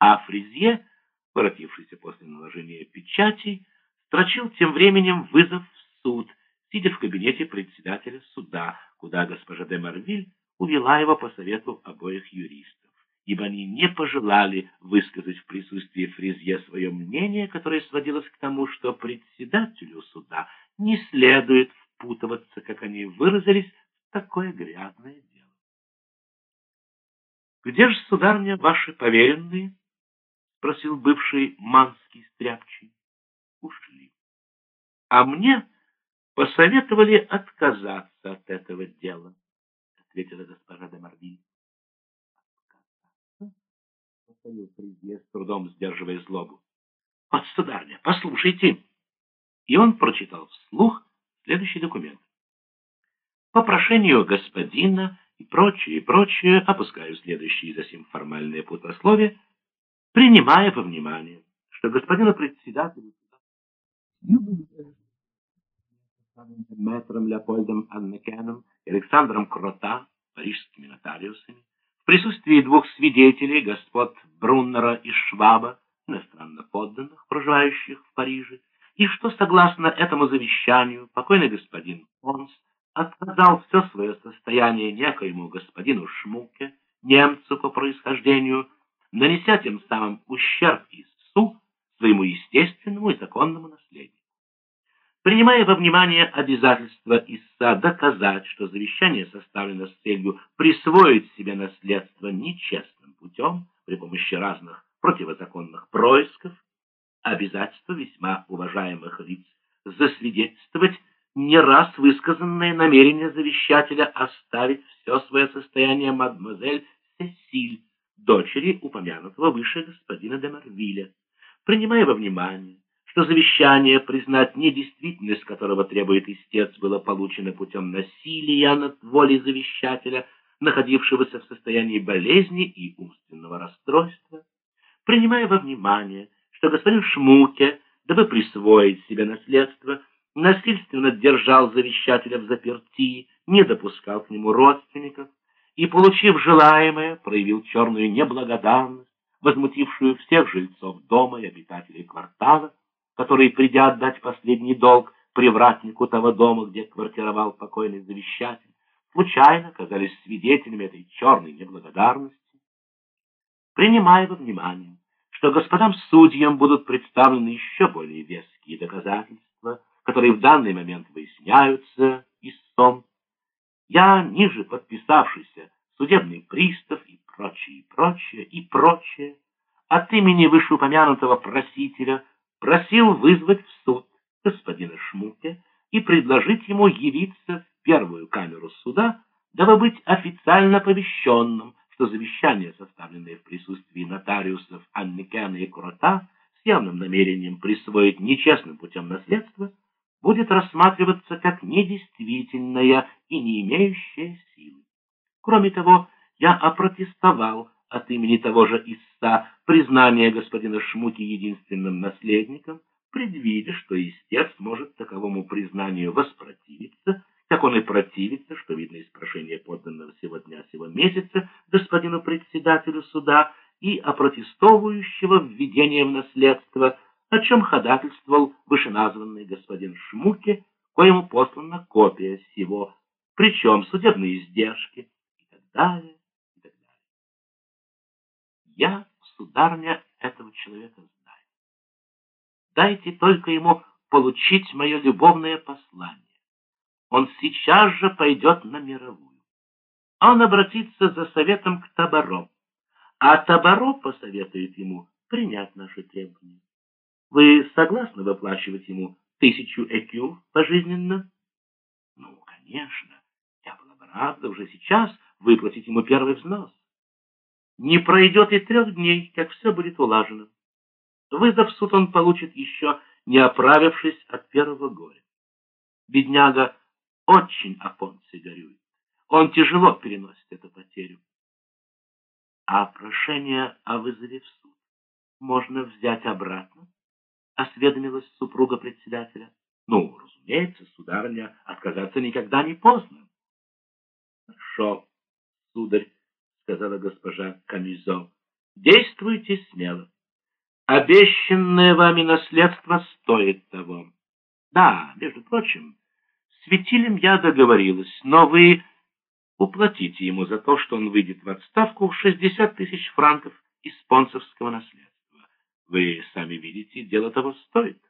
А Фризье, воротившийся после наложения печатей, строчил тем временем вызов в суд, сидя в кабинете председателя суда, куда госпожа де Марвиль увела его по совету обоих юристов, ибо они не пожелали высказать в присутствии Фризье свое мнение, которое сводилось к тому, что председателю суда не следует впутываться, как они выразились, в такое грязное дело. «Где же, сударня, ваши поверенные?» — спросил бывший манский стряпчий. «Ушли. А мне посоветовали отказаться от этого дела», — ответила госпожа де повторил Фризье, с трудом сдерживая злобу. «Вот, сударня, послушайте!» И он прочитал вслух следующий документ. По прошению господина и прочее, и прочее, опускаю следующие затем формальные путословия, принимая во внимание, что господину председателю мэтром Леопольдом Аннекеном и Александром Крота, парижскими нотариусами, в присутствии двух свидетелей, господ Бруннера и Шваба, иностранно подданных, проживающих в Париже, и что, согласно этому завещанию, покойный господин Понс отказал все свое состояние некоему господину Шмуке, немцу по происхожденению, нанеся тем самым ущерб истцу, своему естественному и законному наследнику. Принимая во внимание обязательство истца доказать, что завещание составлено с целью присвоить себе наследство нечестным путем при помощи разных противозаконных происков, обязательство весьма уважаемых лиц засвидетельствовать не раз высказанное намерение завещателя оставить все свое состояние мадемуазель Сесиль, дочери упомянутого выше господина де Марвиля, принимая во внимание, что завещание, признать недействительность которого требует истец, было получено путем насилия над волей завещателя, находившегося в состоянии болезни и умственного расстройства, принимая во внимание, что господин Шмуке, дабы присвоить себе наследство, насильственно держал завещателя в заперти, не допускал к нему родственников и, получив желаемое, проявил черную неблагодарность, возмутившую всех жильцов дома и обитателей квартала, которые, придя отдать последний долг привратнику того дома, где квартировал покойный завещатель, случайно оказались свидетелями этой черной неблагодарности, принимая во внимание, что господам судьям будут представлены еще более веские доказательства, которые в данный момент выясняются истцом, я, ниже подписавшийся судебный пристав и прочее, и прочее, и прочее, от имени вышеупомянутого просителя просил вызвать в суд господина Шмуке и предложить ему явиться в первую камеру суда, дабы быть официально оповещенным что завещание, составленное в присутствии нотариусов Анникена и Курота, с явным намерением присвоить нечестным путем наследство, будет рассматриваться как недействительное и не имеющее силы. Кроме того, я опротестовал от имени того же истца признание господина Шмуки единственным наследником, предвидя, что истец может таковому признанию воспротивиться, как он и противится, что видно из прошения подданного сего дня сего месяца господину председателю суда и опротестовывающего введением наследства, о чем ходатайствовал вышеназванный господин Шмуке, коему послана копия всего, причем судебные издержки и так далее, и так далее. Я, сударня, этого человека знаю. Дайте только ему получить мое любовное послание он сейчас же пойдет на мировую. Он обратится за советом к Табаро, а Табаро посоветует ему принять наши требования. Вы согласны выплачивать ему тысячу экю пожизненно? Ну, конечно, рада уже сейчас выплатить ему первый взнос. Не пройдет и трех дней, как все будет улажено. Выдав суд, он получит еще, не оправившись от первого горя. Бедняга очень о Понце горюет. Он тяжело переносит эту потерю. А прошение о вызове в суд можно взять обратно? Осведомилась супруга председателя. Ну, разумеется, сударыня, отказаться никогда не поздно. Хорошо, сударь, сказала госпожа Камизо. Действуйте смело. Обещанное вами наследство стоит того. Да, между прочим, с Ветилем я договорилась, но вы уплатите ему за то, что он выйдет в отставку 60 тысяч франков из спонсорского наследства. Вы сами видите, дело того стоит.